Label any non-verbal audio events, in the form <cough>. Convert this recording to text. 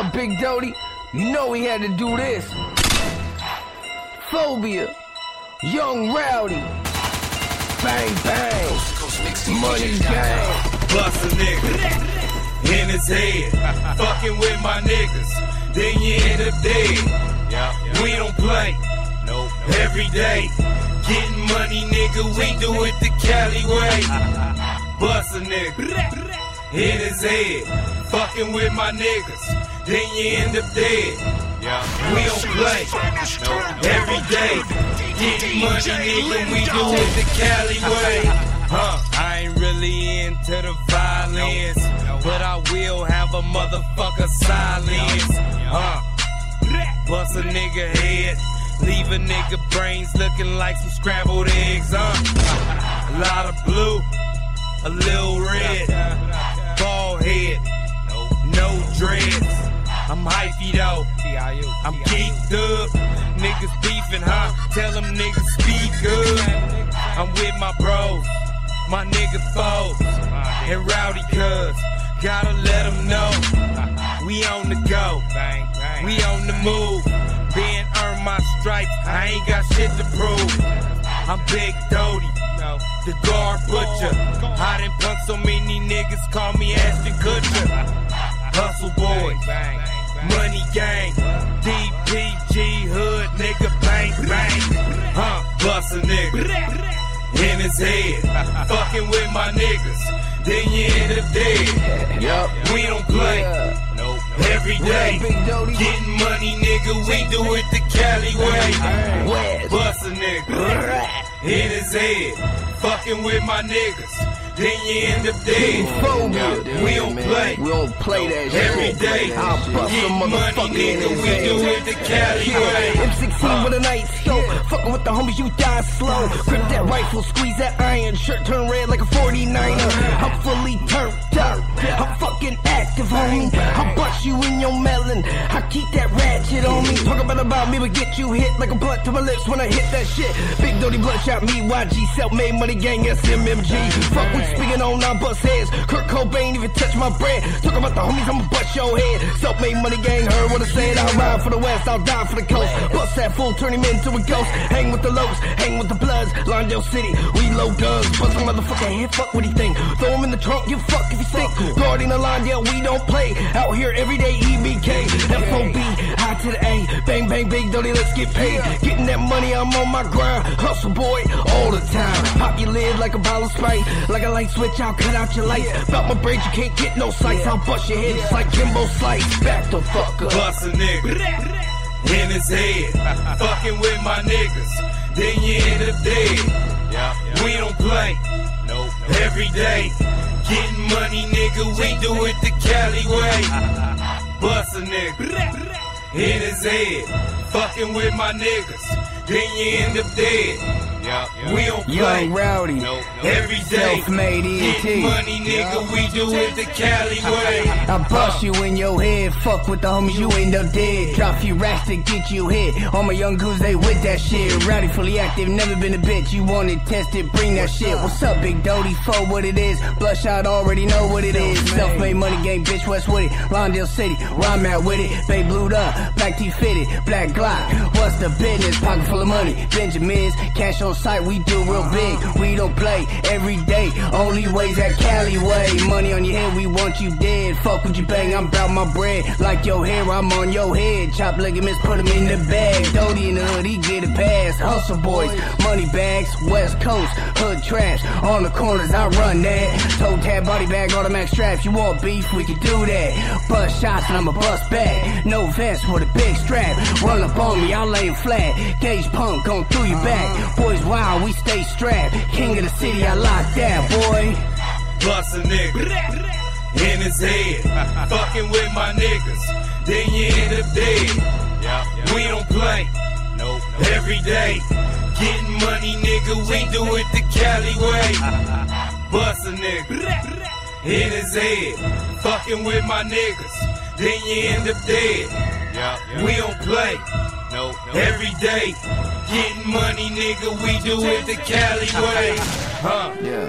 up, Big Doty? You know we had to do this. Phobia. Yung Rowdy. Bang, bang. Money gang. Bust a nigga in his head. Fucking with my niggas. Then you end up dead. We don't play. Nope. Every day. Getting money, nigga. We do it the Cali way. Bust a nigga in his head. Fucking with my niggas. Then you end up dead. We don't play every day. Getting money, nigga, we do it the Cali way. <laughs> Huh? I ain't really into the violence, but I will have a motherfucker silence. Huh? Bust a nigga head, leave a nigga brains looking like some scrambled eggs. Huh? A lot of blue, a little red, bald head, no dreads. I'm hypey though. I'm geeked up. Niggas beefing, huh? Tell them niggas speak up. I'm with my bros, my nigga foes, and rowdy cuz. Gotta let them know. We on the go. We on the move. Being earned my stripes. I ain't got shit to prove. I'm Big Doty, the guard butcher. I done punked so many niggas, call me Ashton Kutcher. <laughs> Hustle boys. Money gang, DPG hood, nigga, bang, bang. Huh, bust a nigga in his head. Fucking with my niggas, then you end up dead. Yup. We don't play every day. Big Doty. Getting money, nigga, we do it the Cali way. Bust a nigga in his head. Fucking with my niggas, then you end up dead. Phobia. We don't play. We don't play that shit. Every day, I'll bust get a money, motherfucker in nigga. his We do head. it the Cali way. M16 uh, with a night scope. Fucking with the homies, you die slow. Grip that rifle, squeeze that iron. Shirt turn red like a 49er. I'm fully turned up. I'm fucking active, homie. I bust you in your melon. I keep that ratchet on me. Talk about about me, but get you hit like a blunt to my lips when I hit that shit. Big Doty Bloodshot, me, YG, self-made money gang, SMMG. Fuck we speaking on, I bust heads. Kurt Cobain even touch my bread. Talk about the homies, I'ma bust your head. Self-made money gang, heard what I said. I'll ride for the west, I'll die for the coast. Bust that fool, turn him into a ghost. Hang with the lows, hang with Lawndale City, we low guns. Bust a motherfucking head, fuck what he think. Throw him in the trunk, give fuck if he stink. Guarding the line, yeah, we don't play. Out here every day, EBK. FOB, I to the A. Bang, bang, big dirty, let's get paid. Getting that money, I'm on my grind. Hustle boy, all the time. Pop your lid like a bottle of Sprite. Like a light switch, I'll cut out your lights. About my brains, you can't get no sights. I'll bust your head just like Kimbo Slice. Back the fuck up. Bust a nigga in his head. <laughs> Fucking with my niggas, then you end up dead. We don't play Nope. every day. Getting money, nigga, we do it the Cali way. <laughs> Bust a nigga in his head. Fucking with my niggas, then you end up dead. We don't play Yung Rowdy. every day. Self-made ENT. Getting money, nigga, we do it the Cali <laughs> way. I bust you in your head, fuck with the homies, you end up dead. Drop few racks to get you hit. All my young goons, they with that shit. Rowdy, fully active, never been a bitch. You want it tested, bring that shit. What's up, Big Doty? For what it is. Bloodshot already know what it is. Self-made money game. bitch, West with it. Lawndale City, where I'm at with it. Bay blued up, black T fitted, black Glock. What's the business? Pocket full of money. Benjamins, cash on sight, we do real big. We don't play every day. Only ways that Cali way. Money on your head, we want you dead. Fuck with you bang, I'm bout my bread. Like your hair, I'm on your head. Chop ligaments, put 'em in the bag. Doty in the hood, he get it past. Hustle boys, money bags, West Coast, hood traps. On the corners, I run that. Toe tag, body bag, automatic straps. You want beef, we can do that. Bust shots and I'ma bust back. No vest with a big strap. Run up on me, I'll lay flat. Gauge punk, gon' through your back. Boys wild, we stay strapped. King of the city, I lock that, boy. Bust a nigga in his head. Fucking with my niggas, then you end up dead. We don't play Nope. every day. Getting money, nigga, we do it the Cali way. Bust a nigga in his head. Fucking with my niggas, then you end up dead. We don't play every day. Getting money, nigga, we do it the Cali <laughs> way. <laughs> Huh? Yeah.